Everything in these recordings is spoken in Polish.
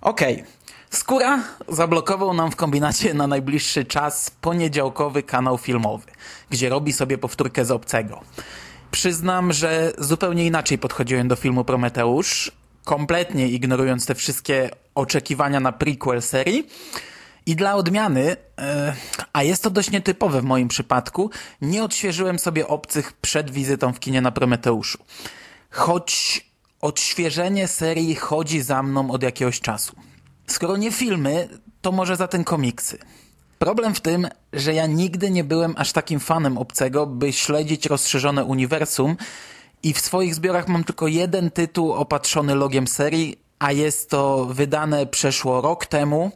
Okej. Skóra zablokował nam w kombinacie na najbliższy czas poniedziałkowy kanał filmowy, gdzie robi sobie powtórkę z obcego. Przyznam, że zupełnie inaczej podchodziłem do filmu Prometeusz, kompletnie ignorując te wszystkie oczekiwania na prequel serii. I dla odmiany, e, a jest to dość nietypowe w moim przypadku, nie odświeżyłem sobie obcych przed wizytą w kinie na Prometeuszu. Choć odświeżenie serii chodzi za mną od jakiegoś czasu. Skoro nie filmy, to może za ten komiksy. Problem w tym, że ja nigdy nie byłem aż takim fanem obcego, by śledzić rozszerzone uniwersum i w swoich zbiorach mam tylko jeden tytuł opatrzony logiem serii, a jest to wydane przeszło rok temu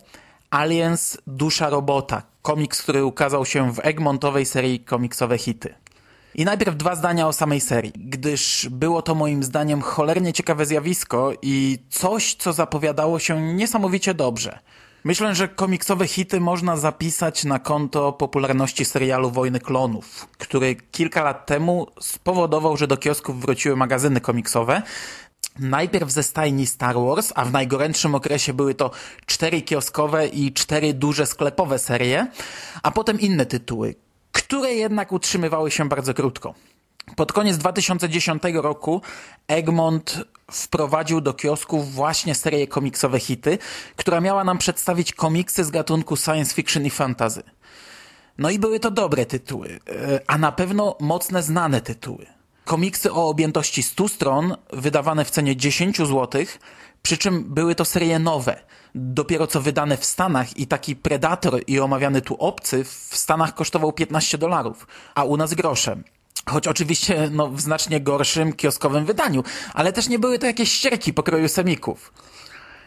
Aliens Dusza Robota, komiks, który ukazał się w Egmontowej serii komiksowe hity. I najpierw dwa zdania o samej serii, gdyż było to moim zdaniem cholernie ciekawe zjawisko i coś, co zapowiadało się niesamowicie dobrze. Myślę, że komiksowe hity można zapisać na konto popularności serialu Wojny Klonów, który kilka lat temu spowodował, że do kiosków wróciły magazyny komiksowe. Najpierw ze stajni Star Wars, a w najgorętszym okresie były to cztery kioskowe i cztery duże sklepowe serie, a potem inne tytuły, które jednak utrzymywały się bardzo krótko. Pod koniec 2010 roku Egmont wprowadził do kiosków właśnie serię komiksowe hity, która miała nam przedstawić komiksy z gatunku science fiction i fantasy. No i były to dobre tytuły, e, a na pewno mocne znane tytuły. Komiksy o objętości 100 stron, wydawane w cenie 10 zł, przy czym były to serie nowe, dopiero co wydane w Stanach i taki Predator i omawiany tu obcy w Stanach kosztował 15 dolarów, a u nas groszem. Choć oczywiście no, w znacznie gorszym kioskowym wydaniu, ale też nie były to jakieś ścierki pokroju semików.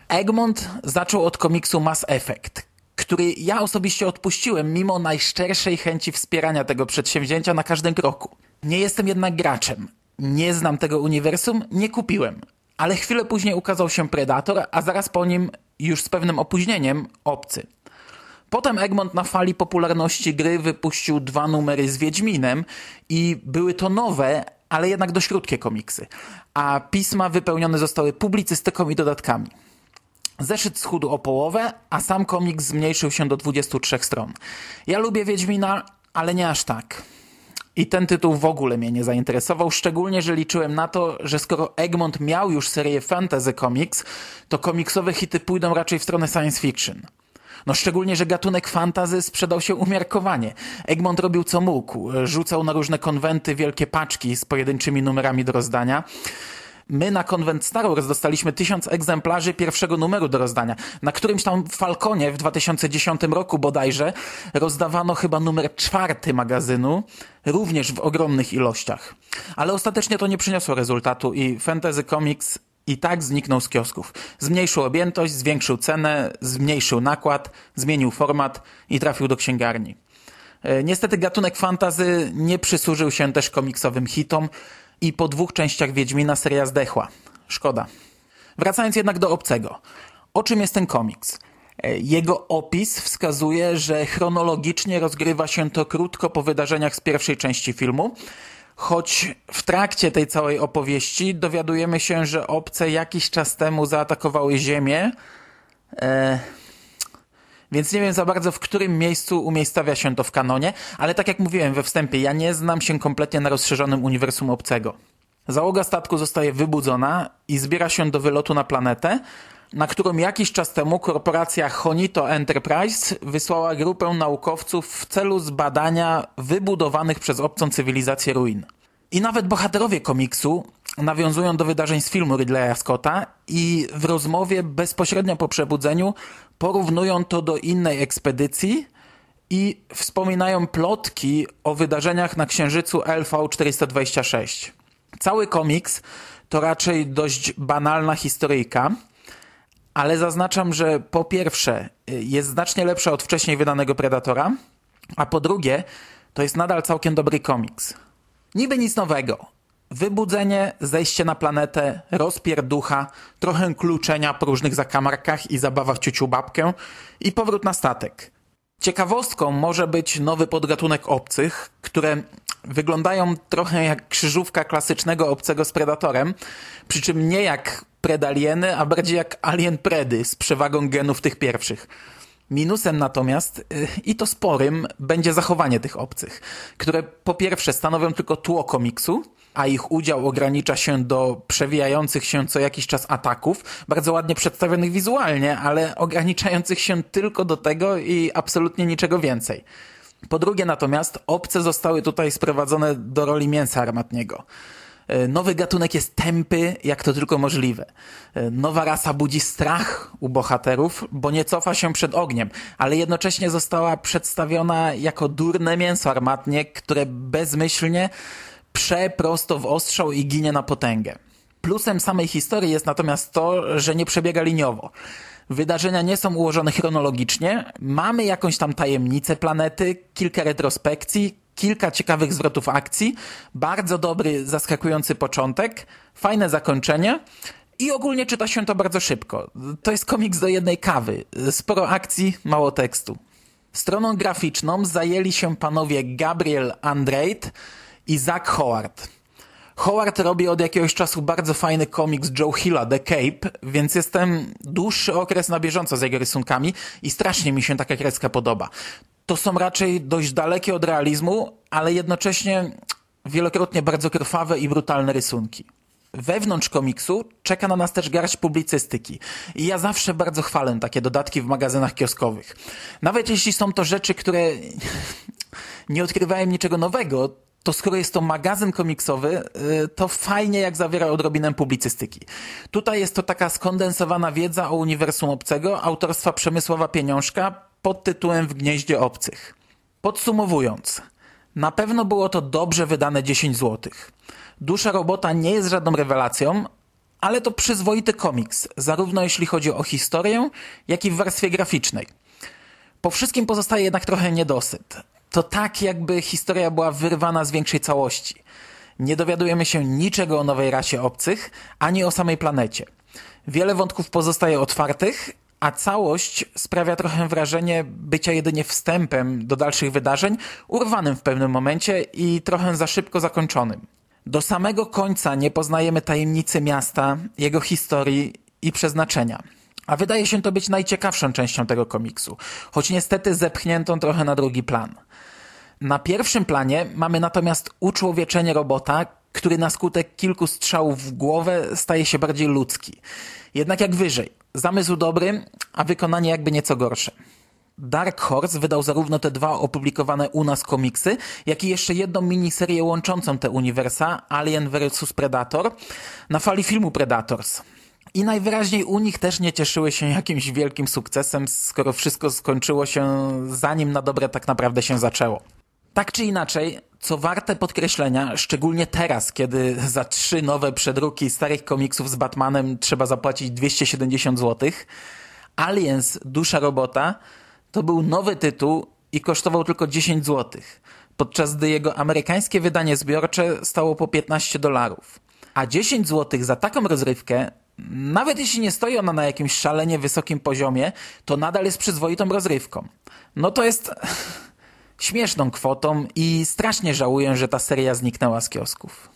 Egmont zaczął od komiksu Mass Effect, który ja osobiście odpuściłem mimo najszczerszej chęci wspierania tego przedsięwzięcia na każdym kroku. Nie jestem jednak graczem. Nie znam tego uniwersum, nie kupiłem. Ale chwilę później ukazał się Predator, a zaraz po nim, już z pewnym opóźnieniem, Obcy. Potem Egmont na fali popularności gry wypuścił dwa numery z Wiedźminem i były to nowe, ale jednak dość krótkie komiksy, a pisma wypełnione zostały publicystyką i dodatkami. Zeszyt schudł o połowę, a sam komiks zmniejszył się do 23 stron. Ja lubię Wiedźmina, ale nie aż tak. I ten tytuł w ogóle mnie nie zainteresował, szczególnie, że liczyłem na to, że skoro Egmont miał już serię Fantasy Comics, to komiksowe hity pójdą raczej w stronę science fiction. No szczególnie, że gatunek fantazy sprzedał się umiarkowanie. Egmont robił co mógł. Rzucał na różne konwenty wielkie paczki z pojedynczymi numerami do rozdania. My na konwent Star Wars dostaliśmy tysiąc egzemplarzy pierwszego numeru do rozdania. Na którymś tam Falconie w 2010 roku bodajże rozdawano chyba numer czwarty magazynu, również w ogromnych ilościach. Ale ostatecznie to nie przyniosło rezultatu i Fantasy Comics i tak zniknął z kiosków. Zmniejszył objętość, zwiększył cenę, zmniejszył nakład, zmienił format i trafił do księgarni. E, niestety gatunek fantazy nie przysłużył się też komiksowym hitom i po dwóch częściach Wiedźmina seria zdechła. Szkoda. Wracając jednak do obcego. O czym jest ten komiks? E, jego opis wskazuje, że chronologicznie rozgrywa się to krótko po wydarzeniach z pierwszej części filmu, choć w trakcie tej całej opowieści dowiadujemy się, że obce jakiś czas temu zaatakowały Ziemię. E, więc nie wiem za bardzo, w którym miejscu umiejscawia się to w kanonie, ale tak jak mówiłem we wstępie, ja nie znam się kompletnie na rozszerzonym uniwersum obcego. Załoga statku zostaje wybudzona i zbiera się do wylotu na planetę, na którą jakiś czas temu korporacja Honito Enterprise wysłała grupę naukowców w celu zbadania wybudowanych przez obcą cywilizację ruin. I nawet bohaterowie komiksu nawiązują do wydarzeń z filmu Ridleya Scotta i w rozmowie bezpośrednio po przebudzeniu porównują to do innej ekspedycji i wspominają plotki o wydarzeniach na księżycu LV-426. Cały komiks to raczej dość banalna historyjka, ale zaznaczam, że po pierwsze jest znacznie lepsza od wcześniej wydanego Predatora, a po drugie to jest nadal całkiem dobry komiks. Niby nic nowego. Wybudzenie, zejście na planetę, rozpierducha, trochę kluczenia po różnych zakamarkach i zabawa w ciuciu babkę i powrót na statek. Ciekawostką może być nowy podgatunek obcych, które Wyglądają trochę jak krzyżówka klasycznego obcego z Predatorem, przy czym nie jak Predalieny, a bardziej jak Alien Predy z przewagą genów tych pierwszych. Minusem natomiast, y, i to sporym, będzie zachowanie tych obcych, które po pierwsze stanowią tylko tło komiksu, a ich udział ogranicza się do przewijających się co jakiś czas ataków, bardzo ładnie przedstawionych wizualnie, ale ograniczających się tylko do tego i absolutnie niczego więcej. Po drugie natomiast, obce zostały tutaj sprowadzone do roli mięsa armatniego. E, nowy gatunek jest tępy, jak to tylko możliwe. E, nowa rasa budzi strach u bohaterów, bo nie cofa się przed ogniem, ale jednocześnie została przedstawiona jako durne mięso armatnie, które bezmyślnie prze prosto w ostrzał i ginie na potęgę. Plusem samej historii jest natomiast to, że nie przebiega liniowo. Wydarzenia nie są ułożone chronologicznie, mamy jakąś tam tajemnicę planety, kilka retrospekcji, kilka ciekawych zwrotów akcji, bardzo dobry, zaskakujący początek, fajne zakończenie i ogólnie czyta się to bardzo szybko. To jest komiks do jednej kawy. Sporo akcji, mało tekstu. Stroną graficzną zajęli się panowie Gabriel Andreit i Zach Howard. Howard robi od jakiegoś czasu bardzo fajny komiks Joe Hilla, The Cape, więc jestem dłuższy okres na bieżąco z jego rysunkami i strasznie mi się taka kreska podoba to są raczej dość dalekie od realizmu, ale jednocześnie wielokrotnie bardzo krwawe i brutalne rysunki. Wewnątrz komiksu czeka na nas też garść publicystyki. I ja zawsze bardzo chwalę takie dodatki w magazynach kioskowych. Nawet jeśli są to rzeczy, które nie odkrywają niczego nowego, to skoro jest to magazyn komiksowy, y, to fajnie jak zawiera odrobinę publicystyki. Tutaj jest to taka skondensowana wiedza o uniwersum obcego autorstwa Przemysława Pieniążka pod tytułem W gnieździe obcych. Podsumowując, na pewno było to dobrze wydane 10 zł. Dusza robota nie jest żadną rewelacją, ale to przyzwoity komiks, zarówno jeśli chodzi o historię, jak i w warstwie graficznej. Po wszystkim pozostaje jednak trochę niedosyt. To tak, jakby historia była wyrwana z większej całości. Nie dowiadujemy się niczego o nowej rasie obcych, ani o samej planecie. Wiele wątków pozostaje otwartych, a całość sprawia trochę wrażenie bycia jedynie wstępem do dalszych wydarzeń, urwanym w pewnym momencie i trochę za szybko zakończonym. Do samego końca nie poznajemy tajemnicy miasta, jego historii i przeznaczenia. A wydaje się to być najciekawszą częścią tego komiksu, choć niestety zepchniętą trochę na drugi plan. Na pierwszym planie mamy natomiast uczłowieczenie robota, który na skutek kilku strzałów w głowę staje się bardziej ludzki. Jednak jak wyżej. Zamysł dobry, a wykonanie jakby nieco gorsze. Dark Horse wydał zarówno te dwa opublikowane u nas komiksy, jak i jeszcze jedną miniserię łączącą te uniwersa Alien vs Predator na fali filmu Predators. I najwyraźniej u nich też nie cieszyły się jakimś wielkim sukcesem, skoro wszystko skończyło się zanim na dobre tak naprawdę się zaczęło. Tak czy inaczej, co warte podkreślenia, szczególnie teraz, kiedy za trzy nowe przedruki starych komiksów z Batmanem trzeba zapłacić 270 zł, Aliens Dusza Robota to był nowy tytuł i kosztował tylko 10 zł, podczas gdy jego amerykańskie wydanie zbiorcze stało po 15 dolarów. A 10 zł za taką rozrywkę, nawet jeśli nie stoi ona na jakimś szalenie wysokim poziomie, to nadal jest przyzwoitą rozrywką. No to jest śmieszną kwotą i strasznie żałuję, że ta seria zniknęła z kiosków.